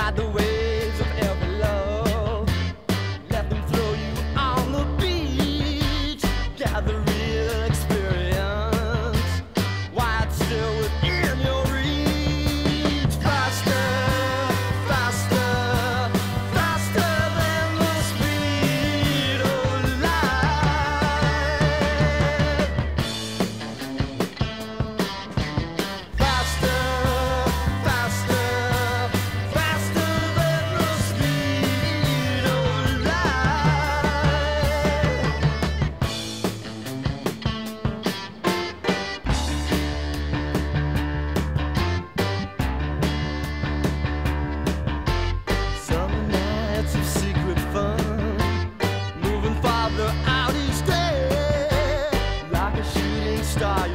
by the way star,